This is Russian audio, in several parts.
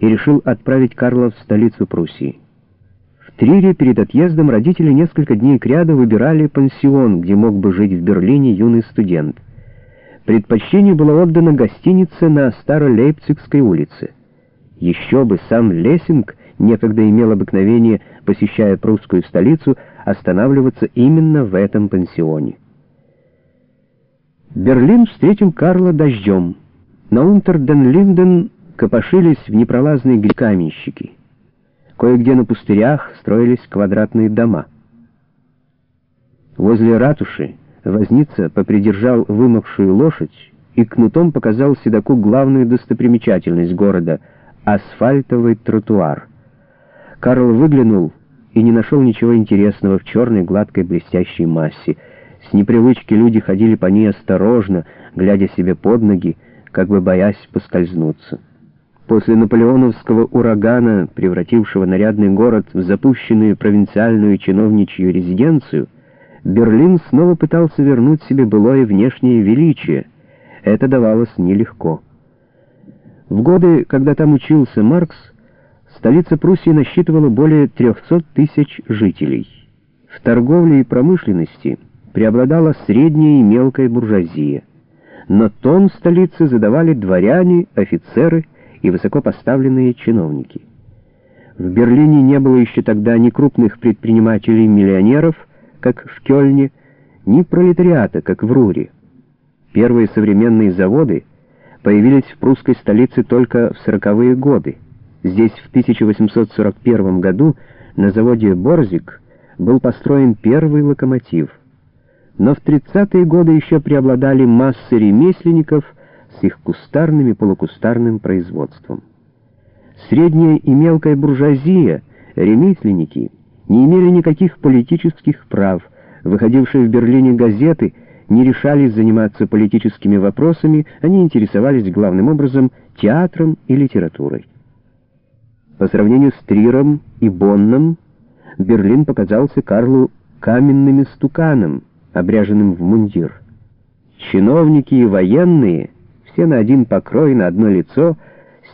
и решил отправить Карла в столицу Пруссии. В Трире перед отъездом родители несколько дней кряду выбирали пансион, где мог бы жить в Берлине юный студент. Предпочтение было отдано гостинице на Старолейпцигской улице. Еще бы сам Лессинг некогда имел обыкновение, посещая прусскую столицу, останавливаться именно в этом пансионе. Берлин встретил Карла дождем. На Унтерден-Линден копошились в непролазные каменщики. Кое-где на пустырях строились квадратные дома. Возле ратуши возница попридержал вымокшую лошадь и кнутом показал седаку главную достопримечательность города — асфальтовый тротуар. Карл выглянул и не нашел ничего интересного в черной гладкой блестящей массе. С непривычки люди ходили по ней осторожно, глядя себе под ноги, как бы боясь поскользнуться. После наполеоновского урагана, превратившего нарядный город в запущенную провинциальную чиновничью резиденцию, Берлин снова пытался вернуть себе былое внешнее величие. Это давалось нелегко. В годы, когда там учился Маркс, столица Пруссии насчитывала более 300 тысяч жителей. В торговле и промышленности преобладала средняя и мелкая буржуазия. Но тон столицы задавали дворяне, офицеры, и высокопоставленные чиновники. В Берлине не было еще тогда ни крупных предпринимателей-миллионеров, как в Кёльне, ни пролетариата, как в Руре. Первые современные заводы появились в прусской столице только в сороковые годы. Здесь в 1841 году на заводе «Борзик» был построен первый локомотив. Но в 30-е годы еще преобладали массы ремесленников – с их кустарным и полукустарным производством. Средняя и мелкая буржуазия, ремесленники, не имели никаких политических прав, выходившие в Берлине газеты не решались заниматься политическими вопросами, они интересовались главным образом театром и литературой. По сравнению с Триром и Бонном, Берлин показался Карлу каменным стуканом, обряженным в мундир. Чиновники и военные — все на один покрой, на одно лицо,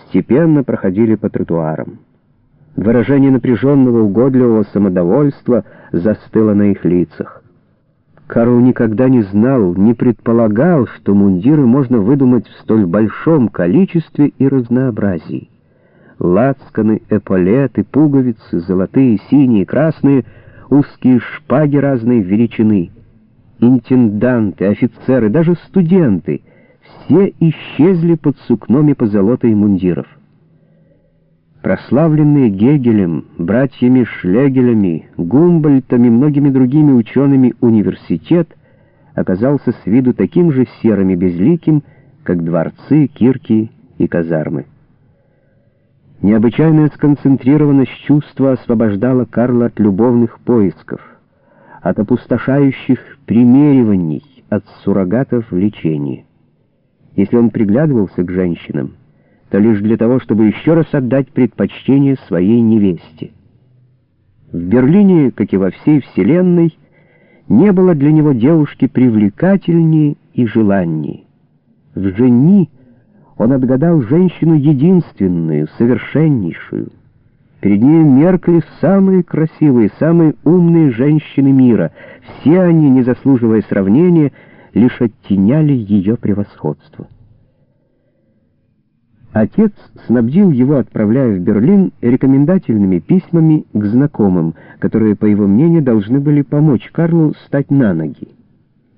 степенно проходили по тротуарам. Выражение напряженного угодливого самодовольства застыло на их лицах. Карл никогда не знал, не предполагал, что мундиры можно выдумать в столь большом количестве и разнообразии. Лацканы, эполеты, пуговицы, золотые, синие, красные, узкие шпаги разной величины. Интенданты, офицеры, даже студенты — все исчезли под сукном и позолотой мундиров. Прославленные Гегелем, братьями Шлегелями, Гумбольтом и многими другими учеными университет оказался с виду таким же серым и безликим, как дворцы, кирки и казармы. Необычайная сконцентрированность чувства освобождала Карла от любовных поисков, от опустошающих примериваний, от суррогатов влечения. Если он приглядывался к женщинам, то лишь для того, чтобы еще раз отдать предпочтение своей невесте. В Берлине, как и во всей Вселенной, не было для него девушки привлекательнее и желаннее. В жени он отгадал женщину единственную, совершеннейшую. Перед ней меркли самые красивые, самые умные женщины мира. Все они, не заслуживая сравнения, лишь оттеняли ее превосходство. Отец снабдил его, отправляя в Берлин, рекомендательными письмами к знакомым, которые, по его мнению, должны были помочь Карлу стать на ноги.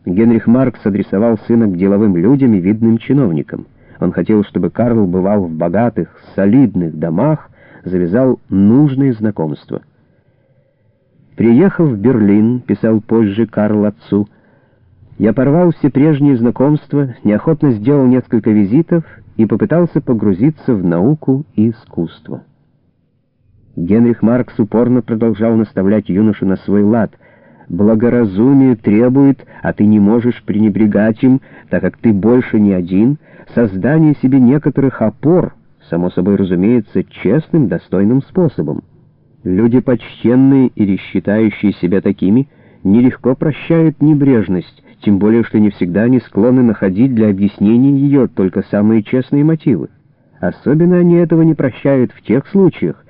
Генрих Маркс адресовал сына к деловым людям и видным чиновникам. Он хотел, чтобы Карл бывал в богатых, солидных домах, завязал нужные знакомства. Приехав в Берлин, писал позже Карл отцу, я порвал все прежние знакомства, неохотно сделал несколько визитов и попытался погрузиться в науку и искусство. Генрих Маркс упорно продолжал наставлять юношу на свой лад. «Благоразумие требует, а ты не можешь пренебрегать им, так как ты больше не один, создание себе некоторых опор, само собой разумеется, честным, достойным способом. Люди почтенные или считающие себя такими нелегко прощают небрежность, тем более что не всегда они склонны находить для объяснения ее только самые честные мотивы. Особенно они этого не прощают в тех случаях,